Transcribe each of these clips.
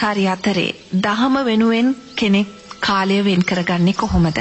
කාර්ය අතරේ දහම වෙනුවෙන් කෙනෙක් කාලය වෙන් කරගන්නේ කොහොමද?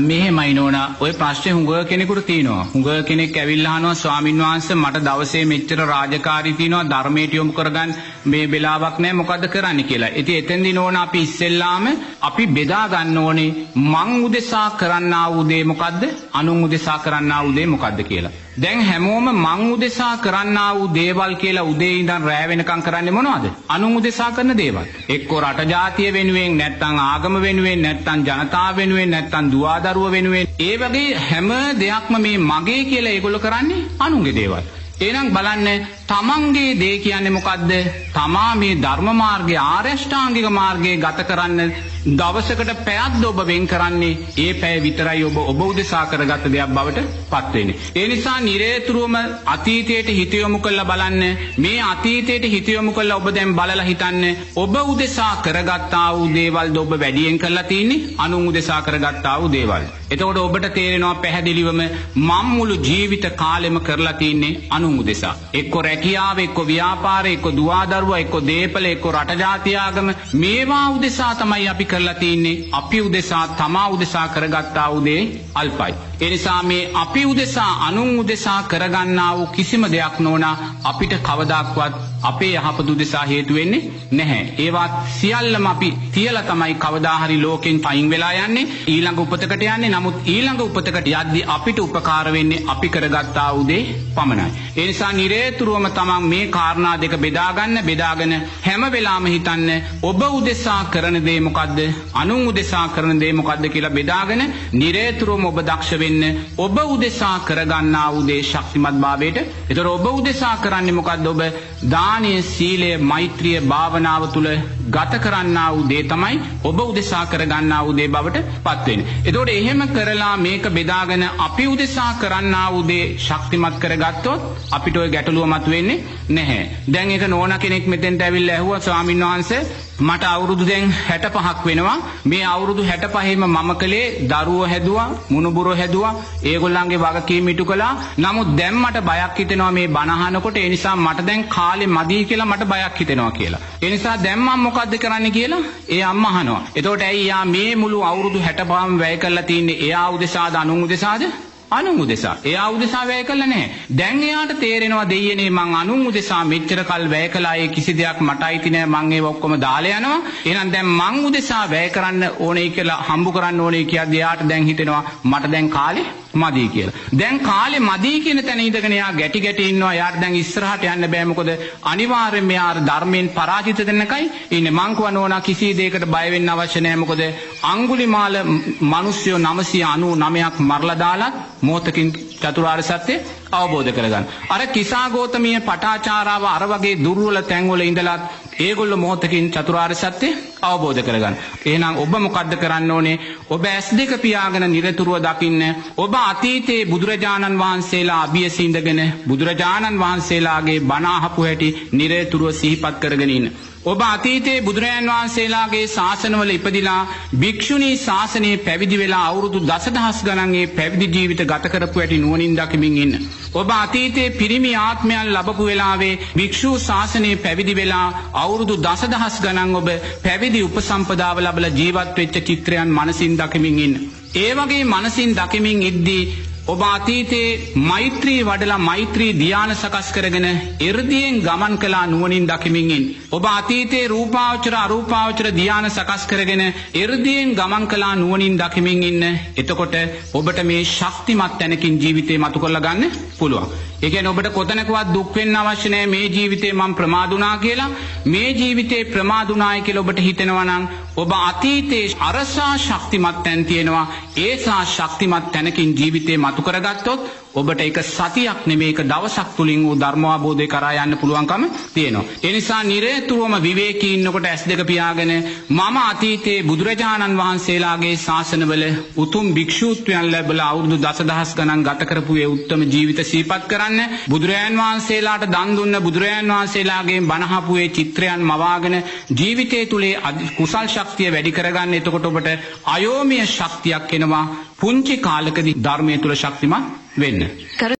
මෙහෙමයි නෝනා ඔය ප්‍රශ්නේ හුඟ කෙනෙකුට තියෙනවා. හුඟ කෙනෙක් ඇවිල්ලා අහනවා ස්වාමින් වහන්සේ මට දවසේ මෙච්චර රාජකාරී තියෙනවා ධර්මයට යොමු කරගන්න මේ වෙලාවක් නැහැ මොකද්ද කරන්න කියලා. ඉතින් එතෙන්දී නෝනා අපි ඉස්සෙල්ලාම අපි බෙදා ගන්න ඕනේ මං උදෙසා කරන්නා වූ දේ මොකද්ද? අනුන් උදෙසා කරන්නා වූ දේ මොකද්ද කියලා. දැන් හැමෝම මං උදෙසා කරන්නා වූ දේවල් කියලා උදේ ඉඳන් රෑ වෙනකම් කරන්නේ මොනවද? අනුන් උදෙසා කරන දේවල්. එක්කෝ රට ජාතිය වෙනුවෙන් නැත්නම් ආගම වෙනුවෙන් නැත්නම් ජනතාව වෙනුවෙන් නැත්නම් දුවදරුව වෙනුවෙන් ඒ වගේ හැම දෙයක්ම මේ මගේ කියලා ඒගොල්ලෝ කරන්නේ අනුන්ගේ දේවල්. එහෙනම් බලන්න තමන්ගේ දේ කියන්නේ මොකද්ද? තමා මේ ධර්ම මාර්ගයේ ආරෂ්ඨාංගික මාර්ගයේ ගත කරන්න දවසකට පැයක් ඔබ වෙන් කරන්නේ ඒ පැය විතරයි ඔබ ඔබ උදෙසා කරගත්ත දෙයක් බවට පත් වෙන්නේ. ඒ නිසා නිරේතුරුවම අතීතයට හිත යොමු කරලා බලන්න මේ අතීතයට හිත යොමු කරලා ඔබ දැන් බලලා හිතන්න ඔබ උදෙසා කරගත්තා වූ දේවල්ද ඔබ වැඩියෙන් කරලා තියෙන්නේ අනුන් උදෙසා කරගත්තා වූ දේවල්. එතකොට ඔබට තේරෙනවා පැහැදිලිවම මම් මුළු ජීවිත කාලෙම කරලා තින්නේ අනුන් උදෙසා. එක්ක රැකියාව එක්ක ව්‍යාපාරය එක්ක දුවදරුවා එක්ක දේපල එක්ක රට ජාතියාගම මේවා උදෙසා තමයි අපි කරලා තින්නේ අපි උදෙසා තමා උදෙසා කරගත්තා උදේ අල්පයි. එනිසා මේ අපි උදෙසා අනුන් උදෙසා කරගන්නා වූ කිසිම දෙයක් නෝනා අපිට කවදක්වත් අපේ යහපතු දෙසා හේතු වෙන්නේ නැහැ. ඒවත් සියල්ලම අපි තියලා තමයි කවදාහරි ලෝකෙන් පයින් වෙලා යන්නේ ඊළඟ උපතකට යන්නේ. නමුත් ඊළඟ උපතකට යද්දී අපිට උපකාර වෙන්නේ අපි කරගත්තා උදේ පමණයි. ඒ නිසා නිරේතුරුවම තමන් මේ කාරණා දෙක බෙදාගන්න බෙදාගෙන හැම වෙලාවෙම හිතන්න ඔබ උදෙසා කරන දේ මොකද්ද? අනුන් උදෙසා කරන දේ මොකද්ද කියලා බෙදාගෙන නිරේතුරුවම ඔබ දක්ෂ වෙන්න ඔබ උදෙසා කරගන්නා උදේ ශක්තිමත් භාවයට. ඒතර ඔබ උදෙසා කරන්නේ මොකද්ද? ඔබ දා දානය සීලය මෛත්‍රිය භාවනාව තුළ ගත කරන්නා වූ දේ තමයි ඔබ උදෙසා කරගන්නා වූ දේ බවට පත්වෙන. එතකොට එහෙම කරලා මේක බෙදාගෙන අපි උදෙසා කරන්නා වූ දේ ශක්තිමත් කරගත්තොත් අපිට ඔය ගැටලුව මතුවෙන්නේ නැහැ. දැන් ඒක නෝන කෙනෙක් මෙතෙන්ට ඇවිල්ලා ඇහුවා ස්වාමීන් වහන්සේ මට අවුරුදු දැන් 65ක් වෙනවා. මේ අවුරුදු 65ෙම මම කළේ දරුවෝ හැදුවා, මුණුබුරෝ හැදුවා, ඒගොල්ලන්ගේ වගකීම් ඉටු කළා. නමුත් දැන් මට බයක් හිතෙනවා මේ බණ අහනකොට. ඒ නිසා මට දැන් කාලේ මදි කියලා මට බයක් හිතෙනවා කියලා. ඒ නිසා දැන් මම මොකද්ද කරන්න කියලා ඒ අම්මා අහනවා. එතකොට ඇයි යා මේ මුළු අවුරුදු 65ම වැය කරලා තින්නේ එයා උදෙසාද අනුන් උදෙසාද? අනුන් උදෙසා. එයා උදෙසා වැය කළා නැහැ. දැන් එයාට තේරෙනවා දෙයියනේ මං අනුන් උදෙසා මෙච්චර කල් වැය කළා ඒ කිසි දෙයක් මට අයිති නැහැ මං ඒව ඔක්කොම දාලා යනවා. එහෙනම් දැන් මං උදෙසා වැය කරන්න ඕනේ කියලා හම්බු කරන්න ඕනේ කියද්දී එයාට දැන් හිතෙනවා මට දැන් කාලේ මදි කියලා. දැන් කාලේ මදි කියන තැන ඉඳගෙන එයා ගැටි ගැටි ඉන්නවා. එයාට දැන් ඉස්සරහට යන්න බෑ මොකද අනිවාර්යෙන්ම එයා ධර්මයෙන් පරාජිත දෙන්නකයි ඉන්නේ. මං කියනවා නෝනා කිසි දෙයකට බය වෙන්න අවශ්‍ය නැහැ. මොකද අඟුලිමාල මිනිස්සු 999ක් මරලා දාලත් මොහොතකින් චතුරාර්ය සත්‍ය අවබෝධ කරගන්න. අර කිසాగෝතමීය පටාචාරාව අර වගේ දුර්වල තැන්වල ඉඳලත් ඒගොල්ලෝ මොහොතකින් චතුරාර්ය සත්‍ය අවබෝධ කරගන්න. එහෙනම් ඔබ මොකද්ද කරන්න ඕනේ? ඔබ S2 පියාගෙන නිරතුරුව දකින්න. ඔබ අතීතයේ බුදුරජාණන් වහන්සේලා අභියස ඉඳගෙන බුදුරජාණන් වහන්සේලාගේ බණ අහපු හැටි නිරතුරුව සිහිපත් කරගෙන ඉන්න. ඔබ අතීතයේ බුදුරජාන් වහන්සේලාගේ ශාසනවල ඉපදිලා භික්ෂුණී ශාසනයේ පැවිදි වෙලා අවුරුදු දසදහස් ගණන්ගේ පැවිදි ජීවිත ගත කරපු ඇති නුවණින් දකිමින් ඉන්න. ඔබ අතීතයේ පිරිමි ආත්මයන් ලබපු වෙලාවේ භික්ෂූ ශාසනයේ පැවිදි වෙලා අවුරුදු දසදහස් ගණන් ඔබ පැවිදි උපසම්පදාව ලබලා ජීවත් වෙච්ච චිත්‍රයන් මනසින් දකිමින් ඉන්න. ඒ වගේ මනසින් දකිමින් ඉද්දී ඔබ අතීතයේ මෛත්‍රී වඩලා මෛත්‍රී ධ්‍යාන සකස් කරගෙන එර්දියෙන් ගමන් කළා නුවණින් දකිමින් ඔබ අතීතයේ රූපාවචර අරූපාවචර ධ්‍යාන සකස් කරගෙන එර්දියෙන් ගමන් කළා නුවණින් දකිමින් ඉන්න. එතකොට ඔබට මේ ශක්තිමත් තැනකින් ජීවිතේ මතු කරලා ගන්න පුළුවන්. ඒ කියන්නේ ඔබට කොතනකවත් දුක් වෙන්න අවශ්‍ය නැහැ මේ ජීවිතේ මම ප්‍රමාදුනා කියලා. මේ ජීවිතේ ප්‍රමාදුනායි කියලා ඔබට හිතෙනවා නම් ඔබ අතීතයේ අරසා ශක්තිමත් තැන් තියෙනවා. ඒසා ශක්තිමත් තැනකින් ජීවිතේ මතු කරගත්තොත් ඔබට එක සතියක් නෙමේ එක දවසක් තුළින් වූ ධර්මවාබෝධය කරා යන්න පුළුවන්කම තියෙනවා. එනිසා නිරේතුරුවම විවේකී ඉන්නකොට ඇස් දෙක පියාගෙන මම අතීතයේ බුදුරජාණන් වහන්සේලාගේ ශාසනවල උතුම් භික්ෂූත්වයන් ලැබලා අවුරුදු දසදහස් ගණන් ගත කරපු ඒ උත්තම ජීවිත සිහිපත් කරන්න බුදුරජාන් වහන්සේලාට දන් දුන්න බුදුරජාන් වහන්සේලාගේ බණහපු ඒ චිත්‍රයන් මවාගෙන ජීවිතය තුලේ කුසල් ශක්තිය වැඩි කරගන්න එතකොට ඔබට අයෝමය ශක්තියක් එනවා පුංචි කාලකදී ධර්මය තුල ශක්තිමත් වෙන්න.